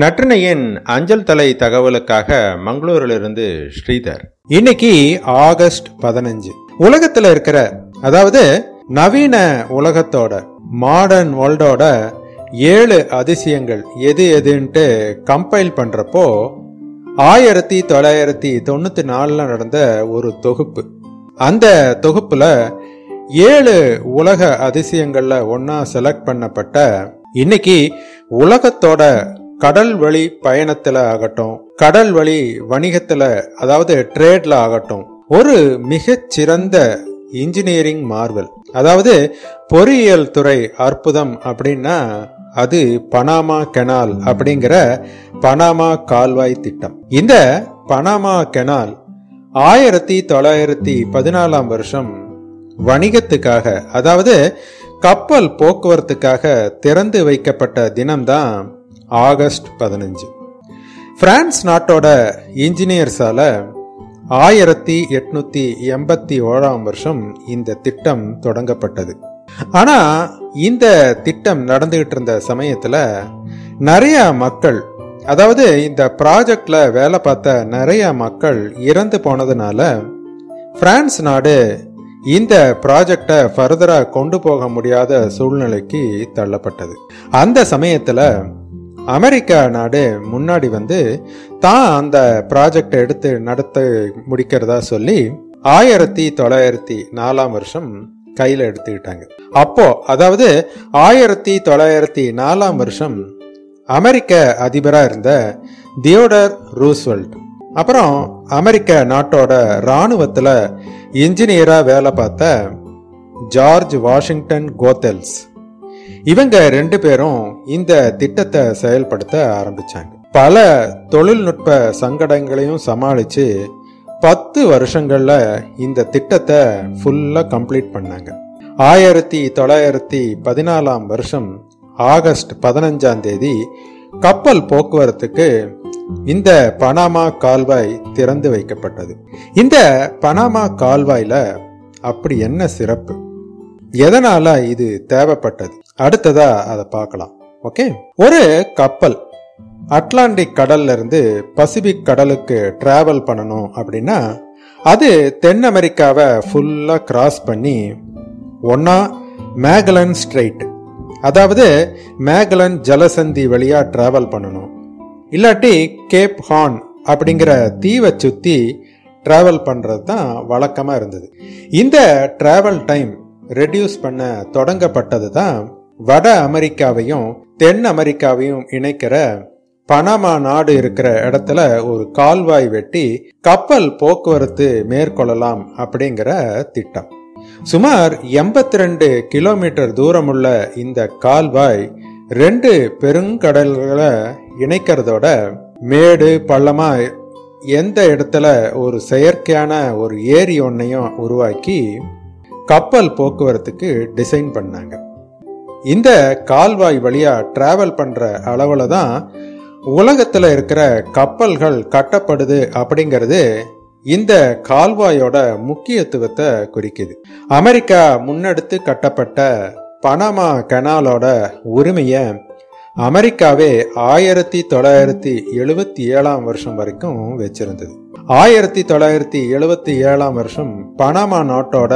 நற்றினையின் அஞ்சல் தலை தகவலுக்காக மங்களூரிலிருந்து ஸ்ரீதர். இன்னைக்கு ஆகஸ்ட் பதினஞ்சு. உலகத்துல இருக்கிற அதாவது நவீன உலகத்தோட மாடர்ன் வேர்ல்டோட ஏழு அதிசயங்கள் எது எதுன்ட்டு கம்பைல் பண்றப்போ ஆயிரத்தி தொள்ளாயிரத்தி தொண்ணூத்தி நாலுல நடந்த ஒரு தொகுப்பு. அந்த தொகுப்புல ஏழு உலக அதிசயங்கள்ல ஒன்னா செலக்ட் பண்ணப்பட்ட இன்னைக்கு உலகத்தோட கடல் வழி பயணத்துல ஆகட்டும் கடல் வழி வணிகத்துல அதாவது ட்ரேட்ல ஆகட்டும் ஒரு மிகச்சிறந்த இன்ஜினியரிங் மார்வல். அதாவது பொறியியல் துறை அற்புதம் அப்படின்னா அது பனாமா கெனால் அப்படிங்கிற பனாமா கால்வாய் திட்டம். இந்த பனாமா கெனால் ஆயிரத்தி தொள்ளாயிரத்தி பதினாலாம் வருஷம் வணிகத்துக்காக அதாவது கப்பல் போக்குவரத்துக்காக திறந்து வைக்கப்பட்ட தினம்தான் ஆகஸ்ட் பதினஞ்சு. பிரான்ஸ் நாட்டோட இன்ஜினியர்ஸால ஆயிரத்தி எட்நூத்தி எண்பத்தி ஓழாம் வருஷம் இந்த திட்டம் தொடங்கப்பட்டது. ஆனா இந்த திட்டம் நடந்துகிட்டு இருந்த சமயத்துல நிறைய மக்கள் அதாவது இந்த ப்ராஜெக்ட்ல வேலை பார்த்த நிறைய மக்கள் இறந்து போனதுனால பிரான்ஸ் நாடு இந்த ப்ராஜெக்டை ஃபர்தரா கொண்டு போக முடியாத சூழ்நிலைக்கு தள்ளப்பட்டது. அந்த சமயத்துல அமெரிக்கா நாடு முன்னாடி வந்து தான் அந்த ப்ராஜெக்ட் எடுத்து நடத்த முடிக்கிறதா சொல்லி ஆயிரத்தி தொள்ளாயிரத்தி நாலாம் வருஷம் கையில எடுத்துக்கிட்டாங்க. அப்போ அதாவது ஆயிரத்தி தொள்ளாயிரத்தி நாலாம் வருஷம் அமெரிக்க அதிபரா இருந்த தியோடர் ரூஸ்வெல்ட். அப்புறம் அமெரிக்க நாட்டோட ராணுவத்துல இன்ஜினியரா வேலை பார்த்த ஜார்ஜ் வாஷிங்டன் கோத்தெல்ஸ். இவங்க ரெண்டு பேரும் இந்த திட்டத்தை செயல்படுத்த ஆரம்பிச்சாங்க. பல தொழில்நுட்ப சங்கடங்களையும் சமாளிச்சு பத்து வருஷங்கள்ல இந்த திட்டத்தை ஃபுல்லா கம்ப்ளீட் பண்ணாங்க. ஆயிரத்தி தொள்ளாயிரத்தி பதினாலாம் வருஷம் ஆகஸ்ட் பதினஞ்சாம் தேதி கப்பல் போக்குவரத்துக்கு இந்த பனாமா கால்வாய் திறந்து வைக்கப்பட்டது. இந்த பனாமா கால்வாயில அப்படி என்ன சிறப்பு? எதனால இது தேவைப்பட்டது? அடுத்ததா அதை பார்க்கலாம். ஓகே? ஒரு கப்பல் அட்லாண்டிக் கடல்ல இருந்து பசிபிக் கடலுக்கு டிராவல் பண்ணணும் அப்படின்னா அது தென் அமெரிக்காவை ஃபுல்லாக கிராஸ் பண்ணி ஒன்னா மேகலன் ஸ்ட்ரெயிட். அதாவது மேகலன் ஜலசந்தி வழியாக டிராவல் பண்ணணும். இல்லாட்டி கேப் ஹார்ன் அப்படிங்கிற தீவை சுற்றி டிராவல் பண்ணுறது தான் வழக்கமாக இருந்தது. இந்த டிராவல் டைம் ரெடியூஸ் பண்ண தொடங்கப்பட்டது தான் வட அமெரிக்காவையும் தென் அமெரிக்காவையும் இணைக்கிற பனாமா நாடு இருக்கிற இடத்துல ஒரு கால்வாய் வெட்டி கப்பல் போக்குவரத்து மேற்கொள்ளலாம் அப்படிங்கிற திட்டம். சுமார் எண்பத்தி ரெண்டு கிலோமீட்டர் தூரமுள்ள இந்த கால்வாய் ரெண்டு பெருங்கடல்களை இணைக்கிறதோட மேடு பள்ளமா எந்த இடத்துல ஒரு செயற்கையான ஒரு ஏரி ஒன்றையும் உருவாக்கி கப்பல் போக்குவரத்துக்கு டிசைன் பண்ணாங்க. இந்த கால்வாய் வழியா டிராவல் பண்ற அளவுல தான் உலகத்துல இருக்கிற கப்பல்கள் கட்டப்படுது அப்படிங்கிறது இந்த கால்வாயோட முக்கியத்துவத்தை குறிக்குது. அமெரிக்கா முன்னெடுத்து கட்டப்பட்ட பனாமா கெனாலோட உரிமைய அமெரிக்காவே ஆயிரத்தி தொள்ளாயிரத்தி எழுபத்தி ஏழாம் வருஷம் வரைக்கும் வச்சிருந்தது. ஆயிரத்தி தொள்ளாயிரத்தி எழுபத்தி ஏழாம் வருஷம் பனாமா நாட்டோட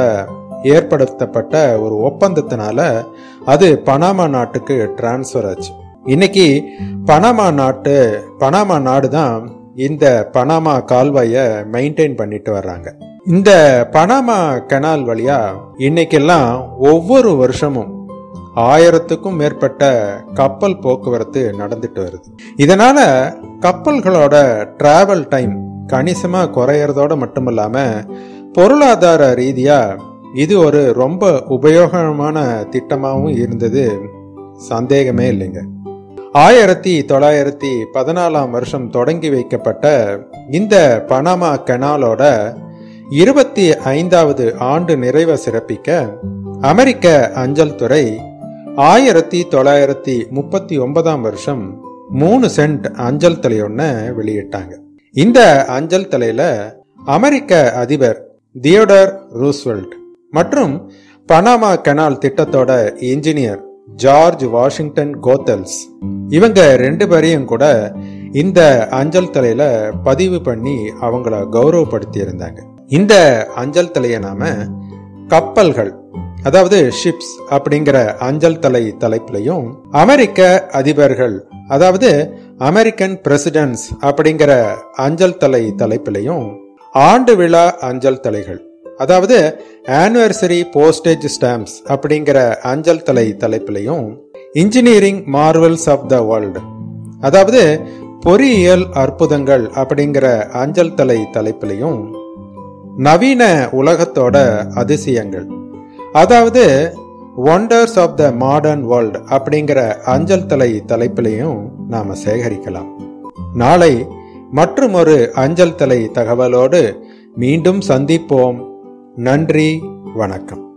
ஏற்படுத்தப்பட்ட ஒரு ஒப்பந்தத்தினால அது பனாமா நாட்டுக்கு டிரான்ஸ்ஃபர் ஆச்சு. இன்னைக்கு பனாமா நாட்டு பனாமா நாடு தான் இந்த பனாமா கால்வாயை மெயின்டைன் பண்ணிட்டு வர்றாங்க. இந்த பனாமா கெனால் வழியா இன்னைக்கெல்லாம் ஒவ்வொரு வருஷமும் ஆயிரத்துக்கும் மேற்பட்ட கப்பல் போக்குவரத்து நடந்துட்டு வருது. இதனால கப்பல்களோட டிராவல் டைம் கணிசமா குறையறதோட இல்லாமல் பொருளாதார ரீதியா இது ஒரு ரொம்ப உபயோகமான திட்டமாகவும் இருந்தது. சந்தேகமே இல்லைங்க. ஆயிரத்தி தொள்ளாயிரத்தி பதினாலாம் வருஷம் தொடங்கி வைக்கப்பட்ட இந்த பனாமா கெனாலோட இருபத்தி ஐந்தாவது ஆண்டு நிறைவை சிறப்பிக்க அமெரிக்க அஞ்சல் துறை ஆயிரத்தி தொள்ளாயிரத்தி முப்பத்தி ஒன்பதாம் வருஷம் மூணு சென்ட் அஞ்சல் தலையொன்ன வெளியிட்டாங்க. இந்த அஞ்சல் தலையில அமெரிக்க அதிபர் தியோடர் ரூஸ்வெல்ட் மற்றும் பனாமா கெனால் திட்டத்தோட இன்ஜினியர் ஜார்ஜ் வாஷிங்டன் கோத்தல்ஸ் இவங்க ரெண்டு பேரையும் கூட இந்த அஞ்சல் தலையில பதிவு பண்ணி அவங்கள கௌரவப்படுத்தி இருந்தாங்க இந்த அஞ்சல் தலையை நாம கப்பல்கள் அதாவது ஷிப்ஸ் அப்படிங்கிற அஞ்சல் தலை தலைப்பிலையும் அமெரிக்க அதிபர்கள் அதாவது அமெரிக்கன் பிரசிடென்ட்ஸ் அப்படிங்கிற அஞ்சல் தலை தலைப்பிலையும் ஆண்டு விழா அஞ்சல் தலைகள். அதாவது ஆனிவர்சரி போஸ்டேஜ் ஸ்டாம்ப்ஸ் அப்படிங்கிற அஞ்சல் தலை தலைப்பிலையும் engineering marvels of the world அதாவது பொறியியல் அற்புதங்கள் அப்படிங்கிற அஞ்சல் தலை தலைப்பிலையும் நவீன உலகத்தோட அதிசயங்கள். அதாவது wonders of the modern world அப்படிங்கிற அஞ்சல் தலை தலைப்பிலையும் நாம சேகரிக்கலாம். நாளை மற்றும் ஒரு அஞ்சல் தலை தகவலோடு மீண்டும் சந்திப்போம். நன்றி வணக்கம்.